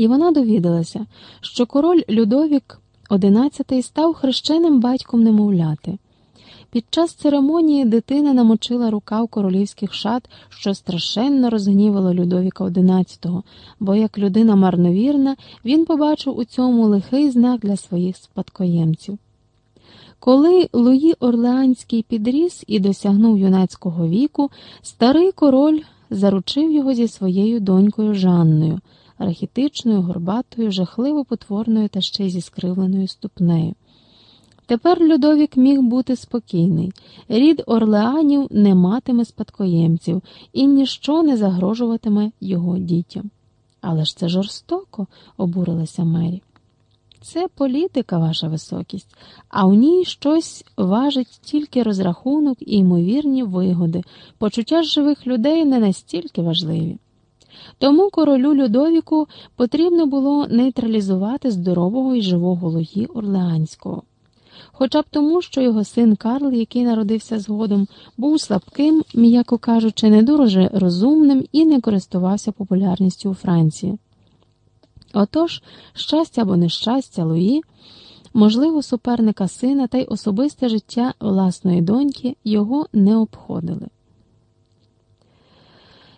і вона довідалася, що король Людовік XI став хрещеним батьком немовляти. Під час церемонії дитина намочила рука в королівських шат, що страшенно розгнівало Людовіка XI, бо як людина марновірна, він побачив у цьому лихий знак для своїх спадкоємців. Коли Луї Орлеанський підріс і досягнув юнацького віку, старий король заручив його зі своєю донькою Жанною, рахітичною, горбатою, жахливо потворною та ще й зі скривленою ступнею. Тепер Людовік міг бути спокійний, рід Орлеанів не матиме спадкоємців і ніщо не загрожуватиме його дітям. Але ж це жорстоко, обурилася Мері. Це політика, ваша високість, а у ній щось важить тільки розрахунок і ймовірні вигоди, почуття живих людей не настільки важливі. Тому королю Людовіку потрібно було нейтралізувати здорового і живого Луї Орлеанського. Хоча б тому, що його син Карл, який народився згодом, був слабким, м'яко кажучи, не дуже розумним і не користувався популярністю у Франції. Отож, щастя або нещастя Луї, можливо, суперника сина та й особисте життя власної доньки його не обходили.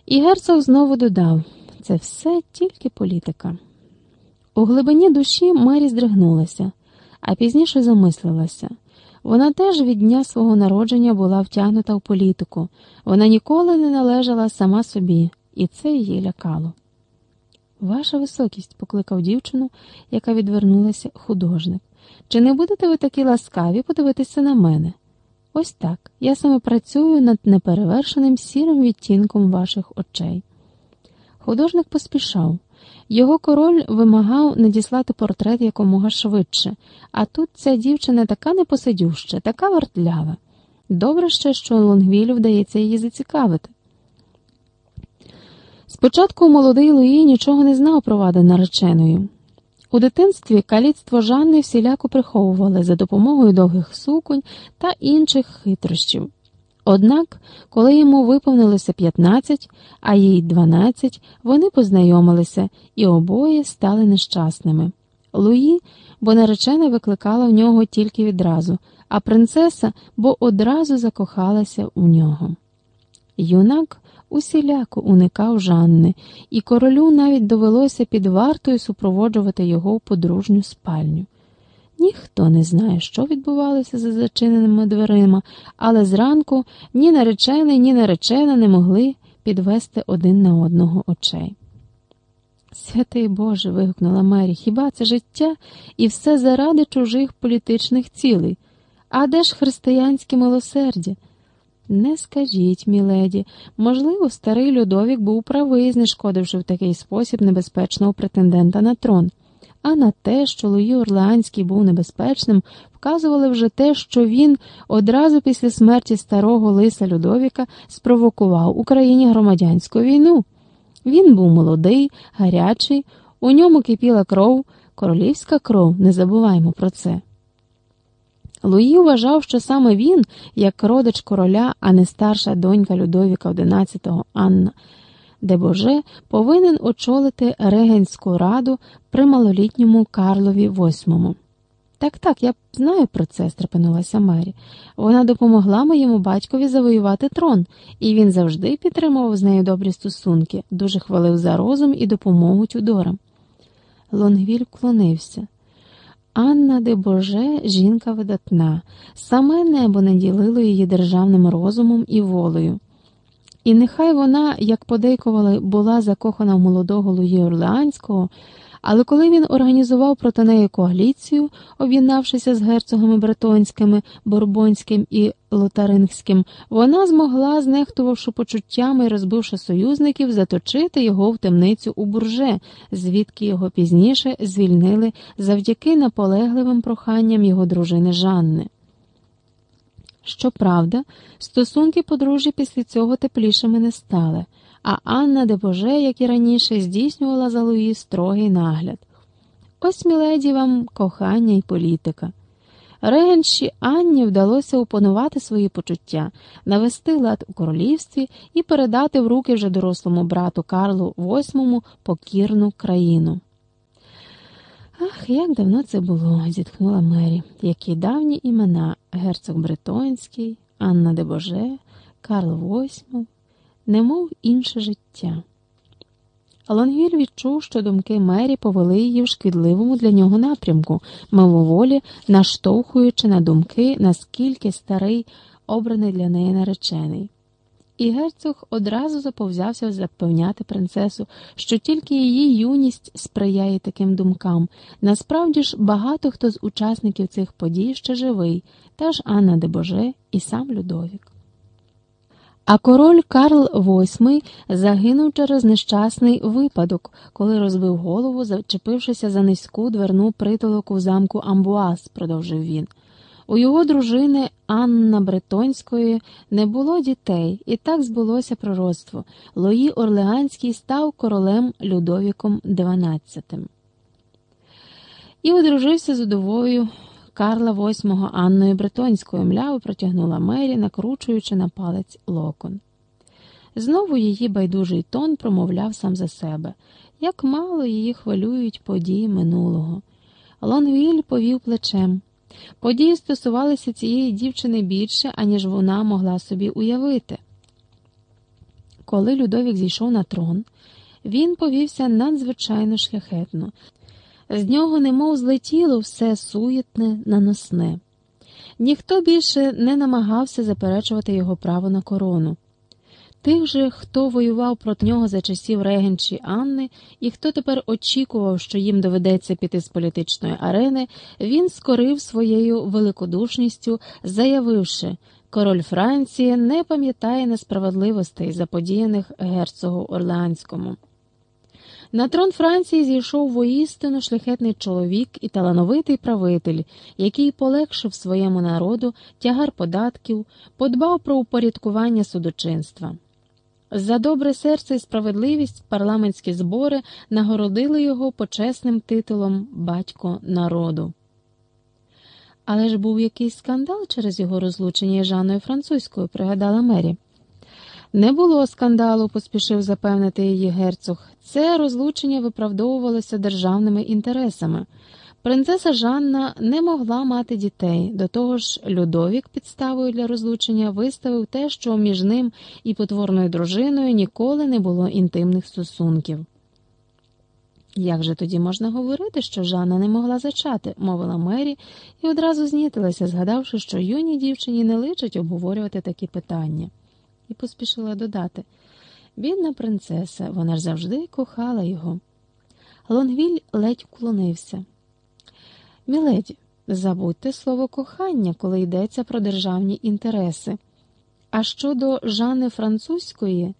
І герцог знову додав це все тільки політика. У глибині душі Мері здригнулася, а пізніше замислилася. Вона теж від дня свого народження була втягнута в політику, вона ніколи не належала сама собі, і це її лякало. Ваша високість, покликав дівчину, яка відвернулася художник. Чи не будете ви такі ласкаві подивитися на мене? Ось так. Я саме працюю над неперевершеним сірим відтінком ваших очей. Художник поспішав. Його король вимагав надіслати портрет якомога швидше, а тут ця дівчина така непосидюща, така вартлява. Добре ще, що Лонгвілю вдається її зацікавити. Спочатку молодий Луї нічого не знав про вади нареченою. У дитинстві каліцтво Жанни всіляко приховували за допомогою довгих суконь та інших хитрощів. Однак, коли йому виповнилося 15, а їй 12, вони познайомилися і обоє стали нещасними. Луї, бо наречена викликала в нього тільки відразу, а принцеса бо одразу закохалася у нього. Юнак усіляко уникав Жанни, і королю навіть довелося під вартою супроводжувати його в подружню спальню. Ніхто не знає, що відбувалося за зачиненими дверима, але зранку ні наречений, ні наречена не могли підвести один на одного очей. Святий Боже. вигукнула Мері, хіба це життя і все заради чужих політичних цілей? А де ж християнське милосердя? Не скажіть, міледі, можливо, старий Людовік був правий, знешкодивши в такий спосіб небезпечного претендента на трон. А на те, що Луї Орлеанський був небезпечним, вказували вже те, що він одразу після смерті старого лиса Людовіка спровокував у країні громадянську війну. Він був молодий, гарячий, у ньому кипіла кров, королівська кров, не забуваймо про це. Луї вважав, що саме він, як родич короля, а не старша донька Людовіка XI Анна, де Боже повинен очолити регенську раду при малолітньому Карлові VIII. Так, так, я знаю про це, стрепенулася Мері. Вона допомогла моєму батькові завоювати трон, і він завжди підтримував з нею добрі стосунки, дуже хвалив за розум і допомогу Тюдорам. Лонгвіль вклонився. Анна де Боже жінка видатна, саме небо наділило її державним розумом і волею. І нехай вона, як подейкували, була закохана в молодого Луї Орлеанського, але коли він організував проти неї коаліцію, об'єднавшися з герцогами Бретонськими, Борбонським і Лотарингським, вона змогла, знехтувавши почуттями і розбивши союзників, заточити його в темницю у бурже, звідки його пізніше звільнили завдяки наполегливим проханням його дружини Жанни. Щоправда, стосунки подружжя після цього теплішими не стали а Анна де Боже, як і раніше, здійснювала за Луї строгий нагляд. Ось міледі вам кохання і політика. Регенші Анні вдалося опанувати свої почуття, навести лад у королівстві і передати в руки вже дорослому брату Карлу VIII покірну країну. Ах, як давно це було, зітхнула Мері, які давні імена герцог Бретонський, Анна де Боже, Карл VIII, немов інше життя. Лонгвіль відчув, що думки Мері повели її в шкідливому для нього напрямку, мимоволі наштовхуючи на думки, наскільки старий обраний для неї наречений. І герцог одразу заповзявся запевняти принцесу, що тільки її юність сприяє таким думкам. Насправді ж багато хто з учасників цих подій ще живий, та ж Анна де Боже і сам Людовік. А король Карл VIII загинув через нещасний випадок, коли розбив голову, зачепившися за низьку дверну притолоку замку Амбуаз, продовжив він. У його дружини Анна Бретонської не було дітей, і так збулося пророцтво. Лої Орлеанський став королем Людовіком XII. І одружився з удовою Карла VIII Анною Бретонською мляво протягнула Мері, накручуючи на палець локон. Знову її байдужий тон промовляв сам за себе, як мало її хвилюють події минулого. Лонгвіль повів плечем. Події стосувалися цієї дівчини більше, аніж вона могла собі уявити. Коли Людовік зійшов на трон, він повівся надзвичайно шляхетно. З нього немов злетіло все суєтне, наносне. Ніхто більше не намагався заперечувати його право на корону. Тих же, хто воював проти нього за часів регенчі Анни, і хто тепер очікував, що їм доведеться піти з політичної арени, він скорив своєю великодушністю, заявивши, король Франції не пам'ятає несправедливостей, заподіяних герцогу Орлеанському. На трон Франції зійшов воістину шляхетний чоловік і талановитий правитель, який полегшив своєму народу тягар податків, подбав про упорядкування судочинства. За добре серце і справедливість парламентські збори нагородили його почесним титулом Батько народу. Але ж був якийсь скандал через його розлучення із Жанною Французькою, пригадала Мері. Не було скандалу, поспішив запевнити її герцог. Це розлучення виправдовувалося державними інтересами. Принцеса Жанна не могла мати дітей, до того ж, Людовік підставою для розлучення виставив те, що між ним і потворною дружиною ніколи не було інтимних стосунків. Як же тоді можна говорити, що Жанна не могла зачати, мовила Мері, і одразу знітилася, згадавши, що юній дівчині не личить обговорювати такі питання, і поспішила додати бідна принцеса, вона ж завжди кохала його. Лонгвіль ледь вклонився. Міледі, забудьте слово кохання, коли йдеться про державні інтереси. А щодо Жанни Французької.